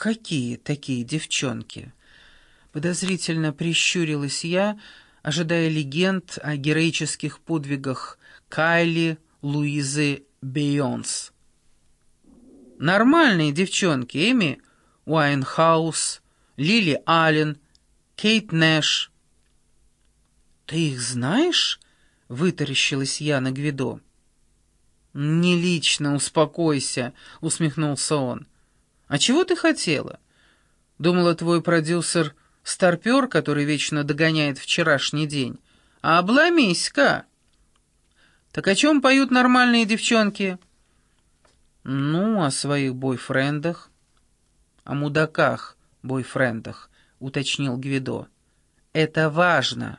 «Какие такие девчонки?» Подозрительно прищурилась я, ожидая легенд о героических подвигах Кайли, Луизы, Бейонс. Нормальные девчонки, Эми Уайнхаус, Лили Аллен, Кейт Нэш. «Ты их знаешь?» — вытаращилась я на Гвидо. «Не лично, успокойся», — усмехнулся он. «А чего ты хотела? Думала, твой продюсер — старпер, который вечно догоняет вчерашний день. А обломись-ка!» «Так о чем поют нормальные девчонки?» «Ну, о своих бойфрендах». «О мудаках, бойфрендах», — уточнил Гвидо. «Это важно».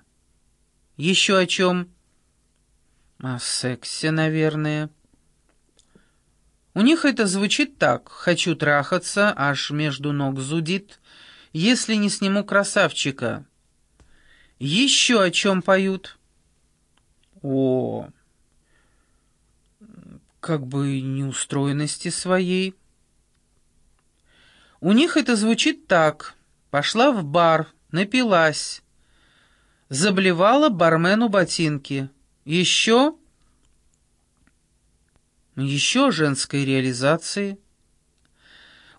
«Еще о чем?» «О сексе, наверное». У них это звучит так «хочу трахаться, аж между ног зудит, если не сниму красавчика». Еще о чем поют? О, как бы неустроенности своей. У них это звучит так. Пошла в бар, напилась. Заблевала бармену ботинки. Еще еще женской реализации.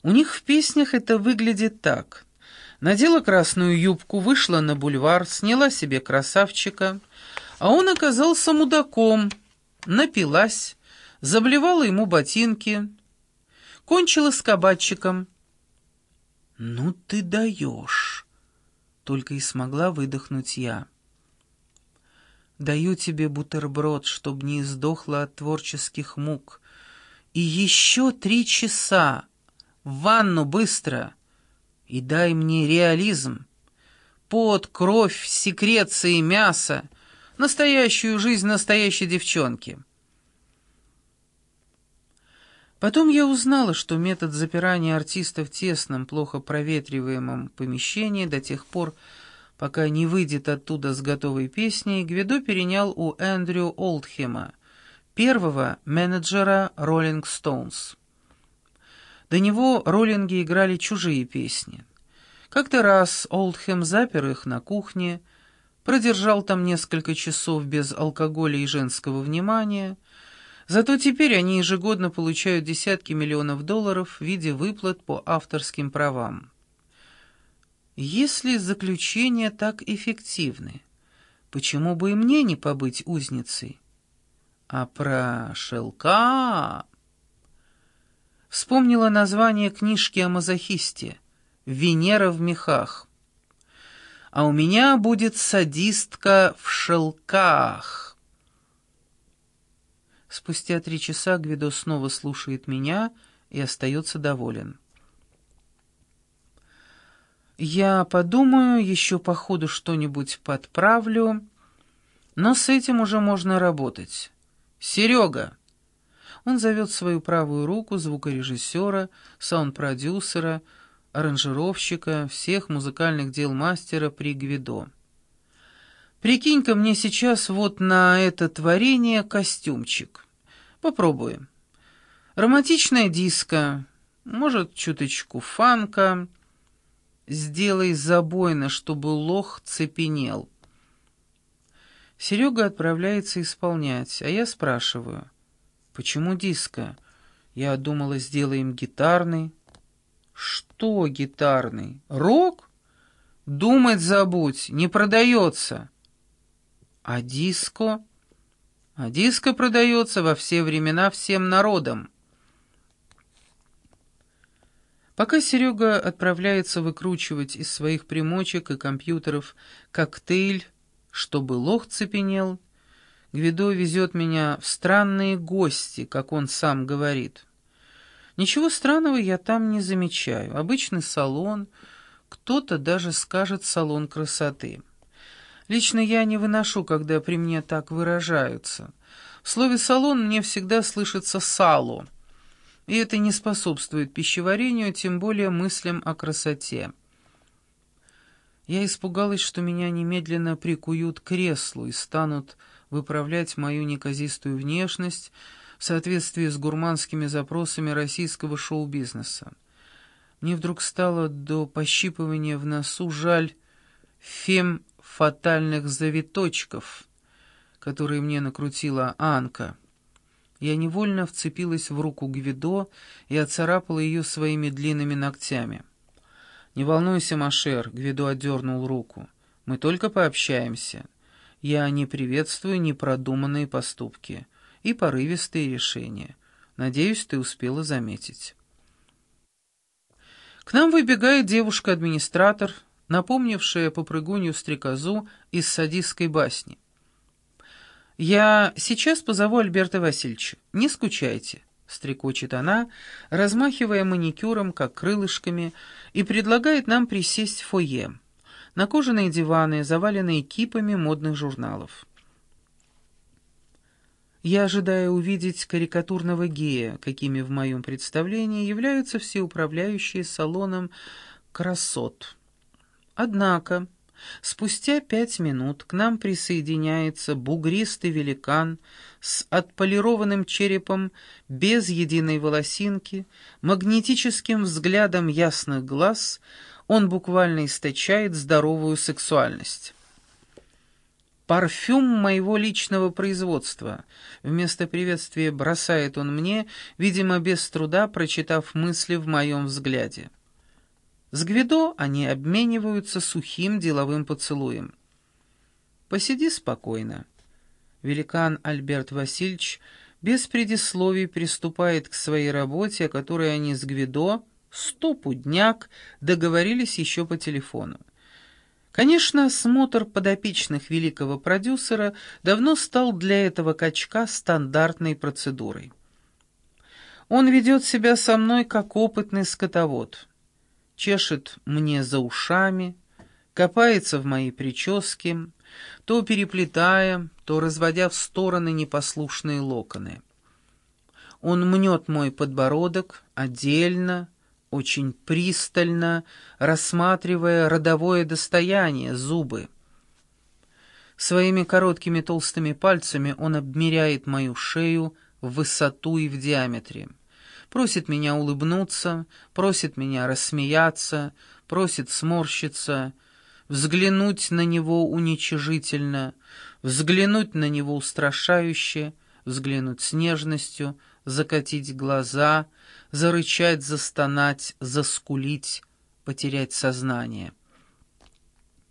У них в песнях это выглядит так. Надела красную юбку, вышла на бульвар, сняла себе красавчика, а он оказался мудаком, напилась, заблевала ему ботинки, кончила с кабачиком. «Ну ты даешь!» — только и смогла выдохнуть я. Даю тебе бутерброд, чтоб не издохла от творческих мук. И еще три часа. В ванну быстро. И дай мне реализм. Пот, кровь, секреции, мясо. Настоящую жизнь настоящей девчонки. Потом я узнала, что метод запирания артиста в тесном, плохо проветриваемом помещении до тех пор, Пока не выйдет оттуда с готовой песней, Гвидо перенял у Эндрю Олдхема, первого менеджера «Роллинг Стоунс». До него роллинги играли чужие песни. Как-то раз Олдхем запер их на кухне, продержал там несколько часов без алкоголя и женского внимания, зато теперь они ежегодно получают десятки миллионов долларов в виде выплат по авторским правам. Если заключения так эффективны, почему бы и мне не побыть узницей? А про шелка... Вспомнила название книжки о мазохисте «Венера в мехах». А у меня будет садистка в шелках. Спустя три часа Гвидо снова слушает меня и остается доволен. Я подумаю, еще по ходу что-нибудь подправлю, но с этим уже можно работать. Серега!» Он зовет свою правую руку звукорежиссера, саунд-продюсера, аранжировщика, всех музыкальных дел мастера при Гвидо. «Прикинь-ка мне сейчас вот на это творение костюмчик. Попробуем. Романтичная диско, может, чуточку фанка». Сделай забойно, чтобы лох цепенел. Серега отправляется исполнять, а я спрашиваю, почему диско? Я думала, сделаем гитарный. Что гитарный? Рок? Думать забудь, не продается. А диско? А диско продается во все времена всем народам. Пока Серега отправляется выкручивать из своих примочек и компьютеров коктейль, чтобы лох цепенел, Гвидо везет меня в странные гости, как он сам говорит. Ничего странного я там не замечаю. Обычный салон, кто-то даже скажет салон красоты. Лично я не выношу, когда при мне так выражаются. В слове «салон» мне всегда слышится «сало», и это не способствует пищеварению, тем более мыслям о красоте. Я испугалась, что меня немедленно прикуют к креслу и станут выправлять мою неказистую внешность в соответствии с гурманскими запросами российского шоу-бизнеса. Мне вдруг стало до пощипывания в носу жаль фем фатальных завиточков, которые мне накрутила Анка. Я невольно вцепилась в руку Гвидо и оцарапала ее своими длинными ногтями. «Не волнуйся, Машер», — Гвидо отдернул руку. «Мы только пообщаемся. Я не приветствую непродуманные поступки и порывистые решения. Надеюсь, ты успела заметить». К нам выбегает девушка-администратор, напомнившая попрыгунью стрекозу из садистской басни. «Я сейчас позову Альберта Васильевича. Не скучайте», — стрекочет она, размахивая маникюром, как крылышками, и предлагает нам присесть в фойе, на кожаные диваны, заваленные кипами модных журналов. Я ожидаю увидеть карикатурного гея, какими в моем представлении являются все управляющие салоном красот. Однако... Спустя пять минут к нам присоединяется бугристый великан с отполированным черепом, без единой волосинки, магнетическим взглядом ясных глаз, он буквально источает здоровую сексуальность. «Парфюм моего личного производства», — вместо приветствия бросает он мне, видимо, без труда прочитав мысли в моем взгляде. С Гвидо они обмениваются сухим деловым поцелуем. «Посиди спокойно». Великан Альберт Васильевич без предисловий приступает к своей работе, о которой они с Гвидо, стопудняк, договорились еще по телефону. Конечно, осмотр подопечных великого продюсера давно стал для этого качка стандартной процедурой. Он ведет себя со мной как опытный скотовод чешет мне за ушами, копается в моей прическе, то переплетая, то разводя в стороны непослушные локоны. Он мнет мой подбородок отдельно, очень пристально, рассматривая родовое достояние, зубы. Своими короткими толстыми пальцами он обмеряет мою шею в высоту и в диаметре просит меня улыбнуться, просит меня рассмеяться, просит сморщиться, взглянуть на него уничижительно, взглянуть на него устрашающе, взглянуть с нежностью, закатить глаза, зарычать, застонать, заскулить, потерять сознание.